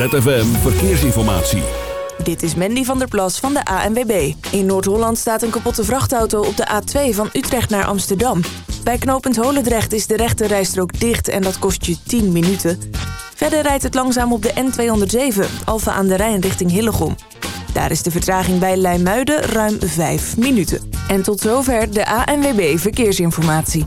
ZFM Verkeersinformatie. Dit is Mandy van der Plas van de ANWB. In Noord-Holland staat een kapotte vrachtauto op de A2 van Utrecht naar Amsterdam. Bij knooppunt Holendrecht is de rechte rijstrook dicht en dat kost je 10 minuten. Verder rijdt het langzaam op de N207, Alfa aan de Rijn richting Hillegom. Daar is de vertraging bij Leimuiden ruim 5 minuten. En tot zover de ANWB Verkeersinformatie.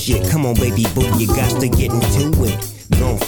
shit. Come on, baby boo, you got to get into it.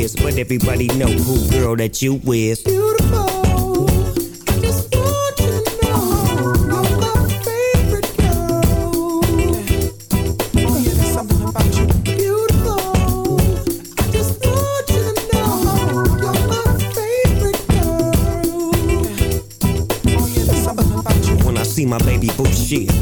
but everybody know who girl that you is. Beautiful I just brought you to know my favorite girl yeah that's something about you Beautiful I just love you know my favorite girl yeah that's something about you When I see my baby boo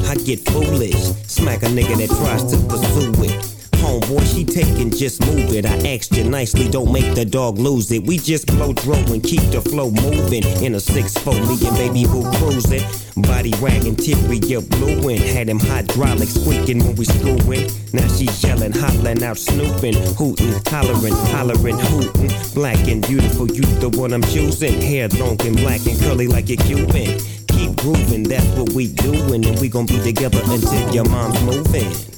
I get foolish. Smack a nigga that tries to pursue it. Homeboy, she taking, just move it. I asked you nicely, don't make the dog lose it. We just blow throw and keep the flow moving. In a 6-4, me and baby boo cruising. Body wagging, teary, you blueing. Had them hydraulics squeaking when we screwing. Now she yelling, hollering out, snooping, hooting, hollering, hollering, hooting. Black and beautiful, you the one I'm choosing. Hair long and black and curly like a Cuban. Keep grooving, that's what we doing, and we gon' be together until your mom's moving.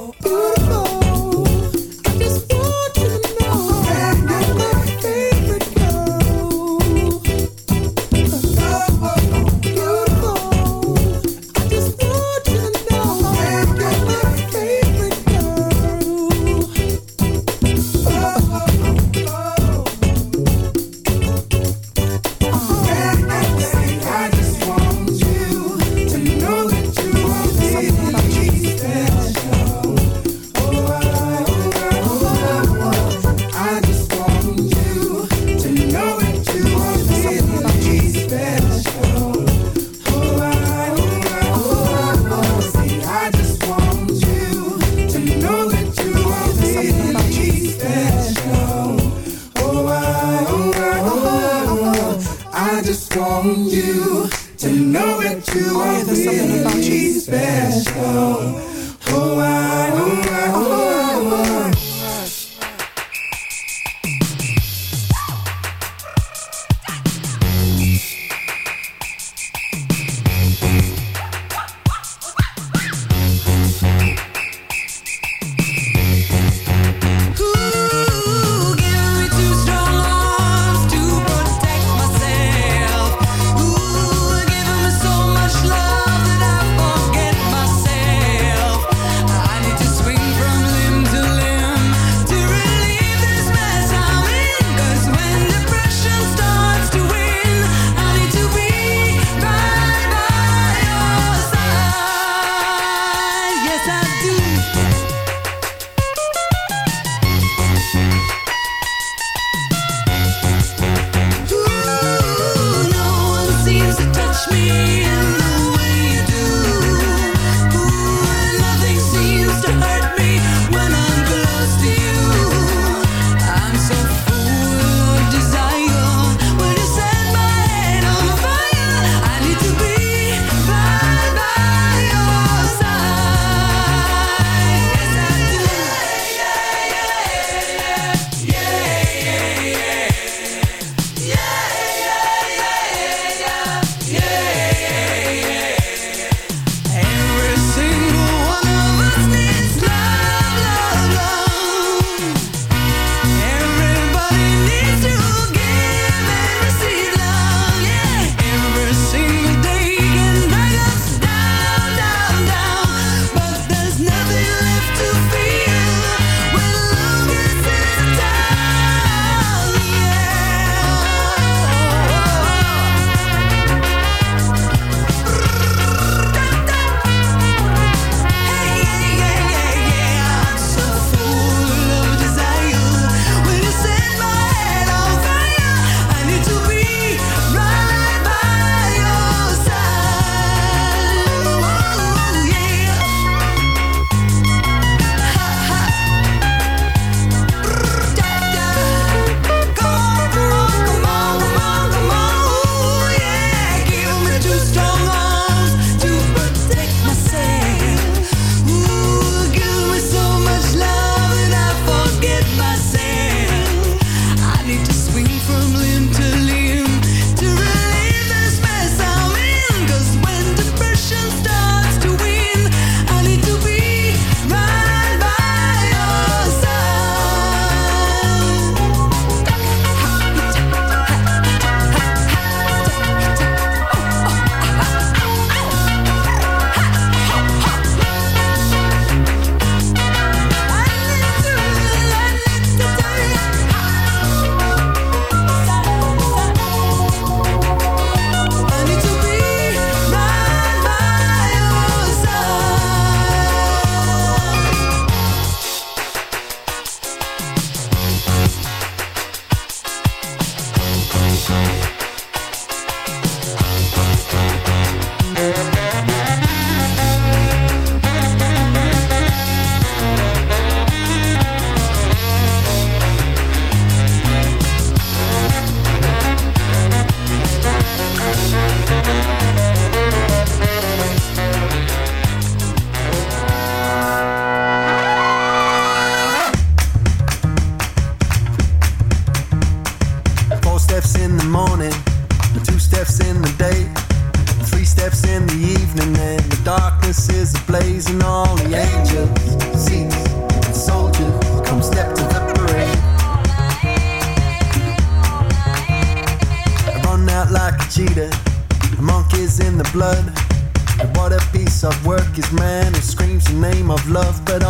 Sinners, saints, screams the name of love, walk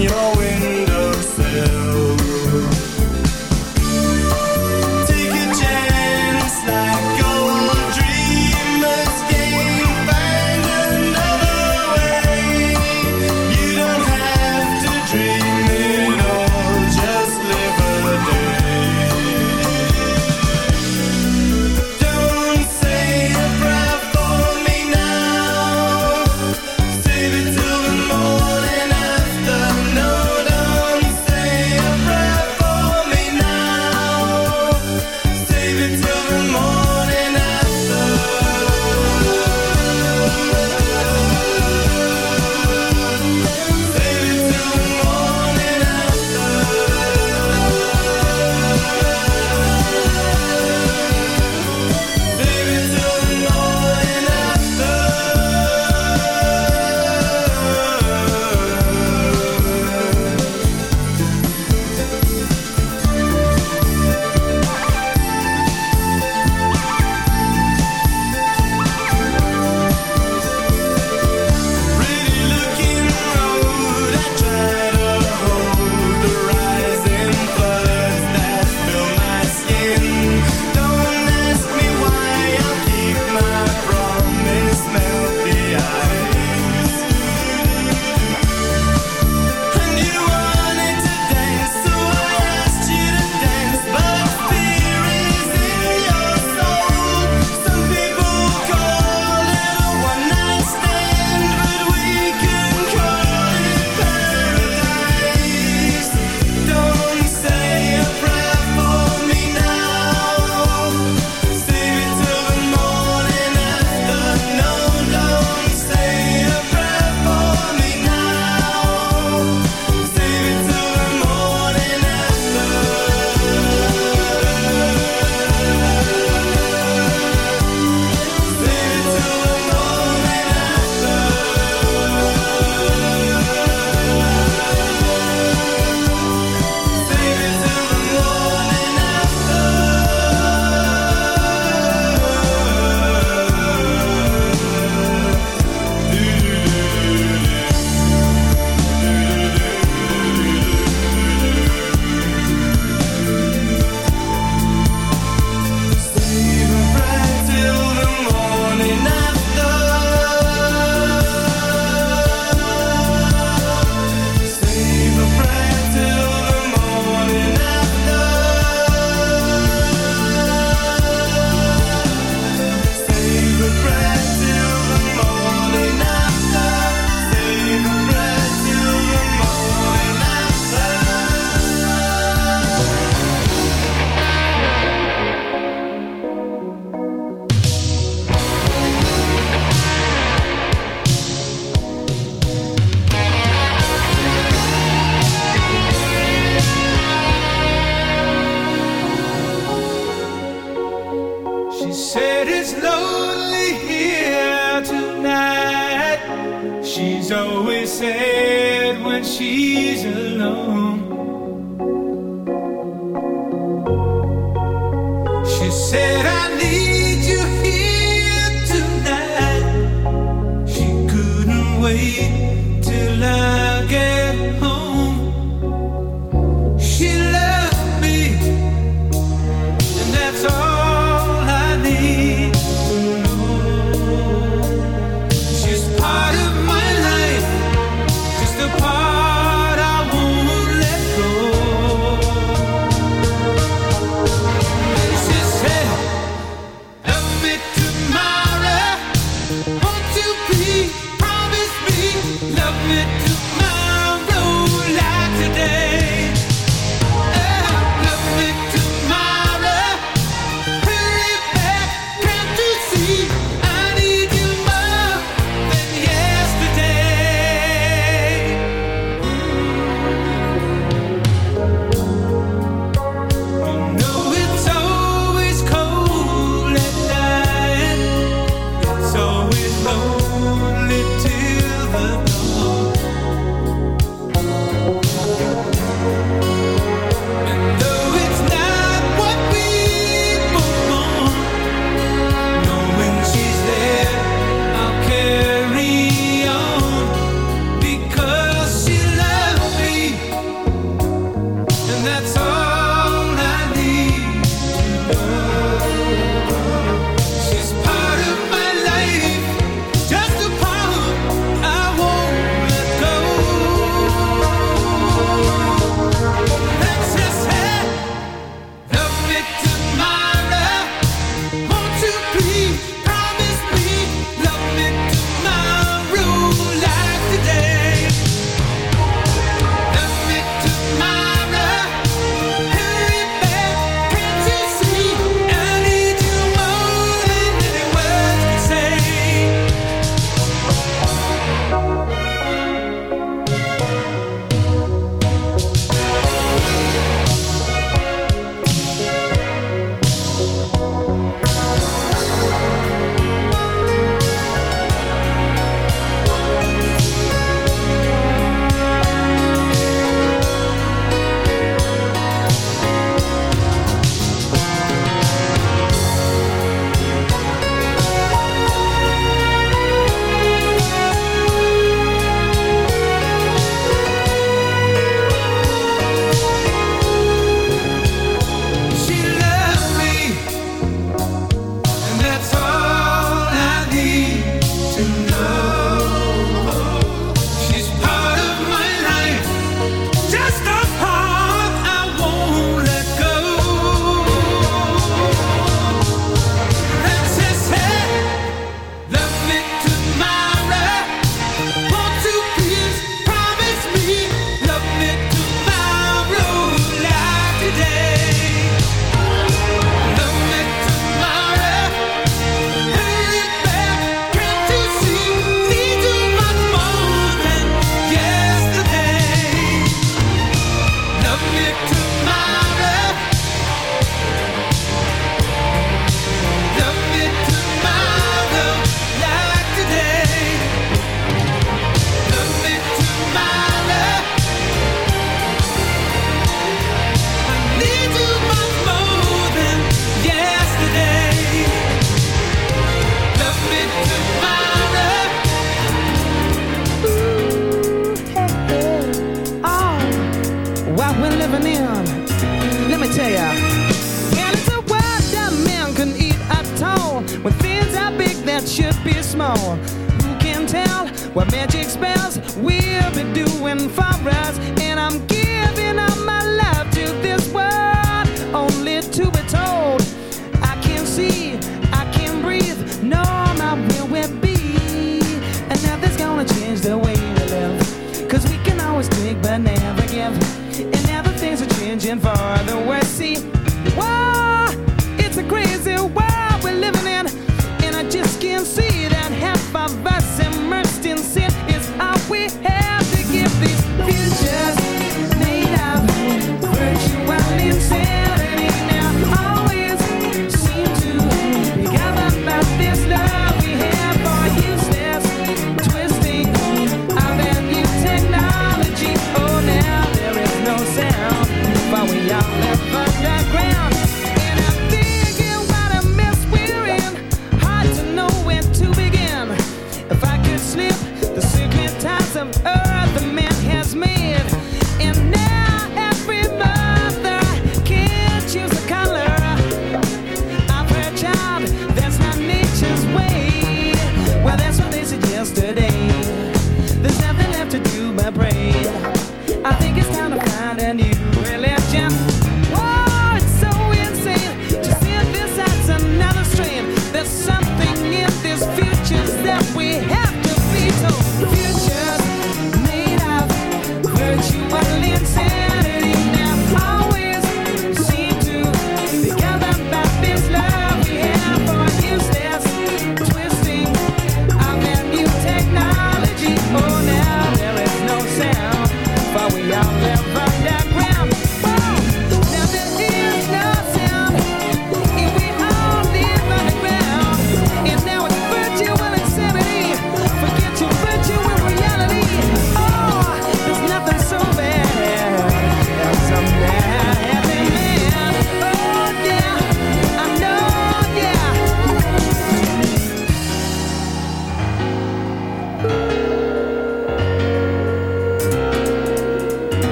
your till I get home. living in. Let me tell ya. And it's a world that man can eat at all. When things are big that should be small. Who can tell what magic spells we'll be doing for us?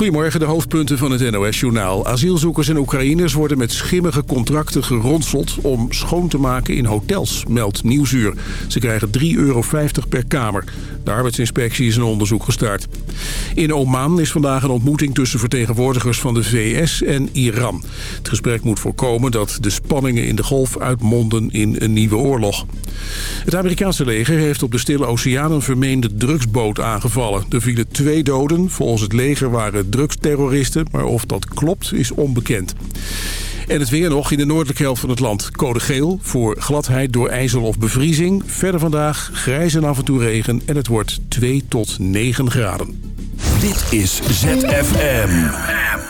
Goedemorgen, de hoofdpunten van het NOS-journaal. Asielzoekers en Oekraïners worden met schimmige contracten geronseld... om schoon te maken in hotels, meldt Nieuwsuur. Ze krijgen 3,50 euro per kamer. De arbeidsinspectie is een onderzoek gestart. In Oman is vandaag een ontmoeting tussen vertegenwoordigers van de VS en Iran. Het gesprek moet voorkomen dat de spanningen in de golf uitmonden in een nieuwe oorlog. Het Amerikaanse leger heeft op de Stille Oceaan een vermeende drugsboot aangevallen. Er vielen twee doden, volgens het leger waren drugsterroristen, maar of dat klopt is onbekend. En het weer nog in de noordelijke helft van het land. Code geel voor gladheid door ijzel of bevriezing. Verder vandaag grijs en af en toe regen en het wordt 2 tot 9 graden. Dit is ZFM.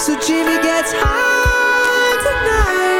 So Jimmy gets high tonight.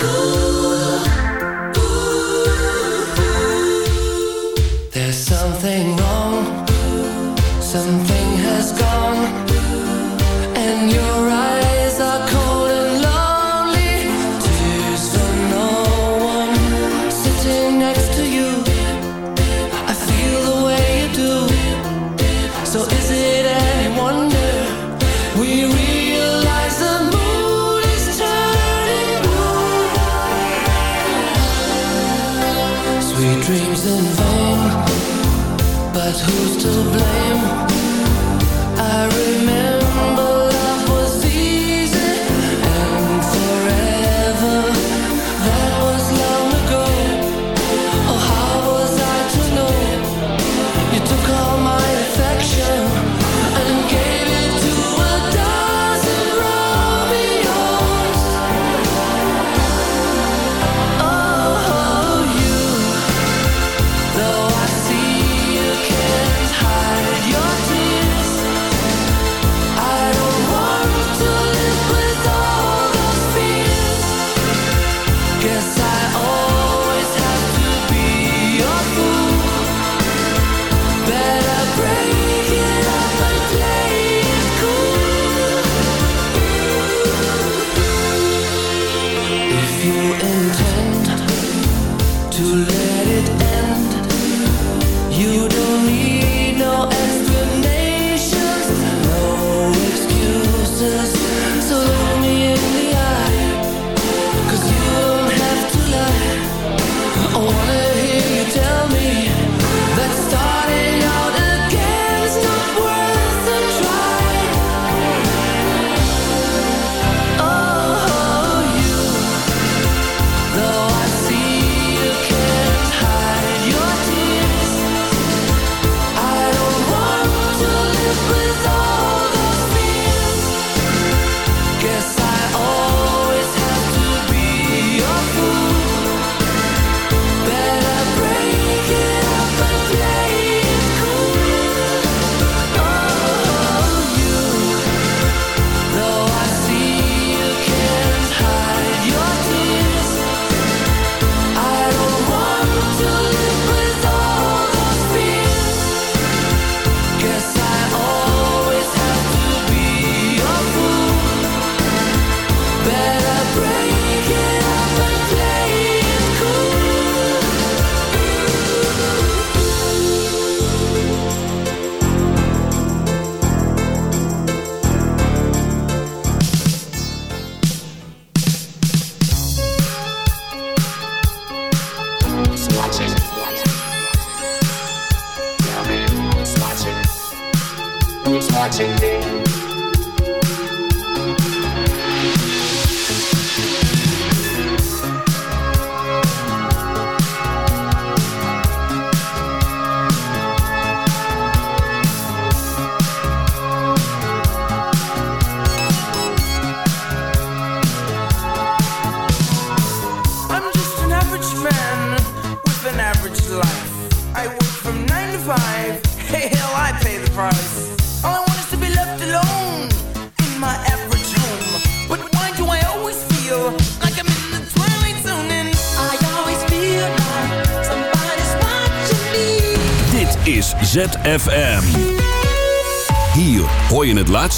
Cool. But who's to blame? I remember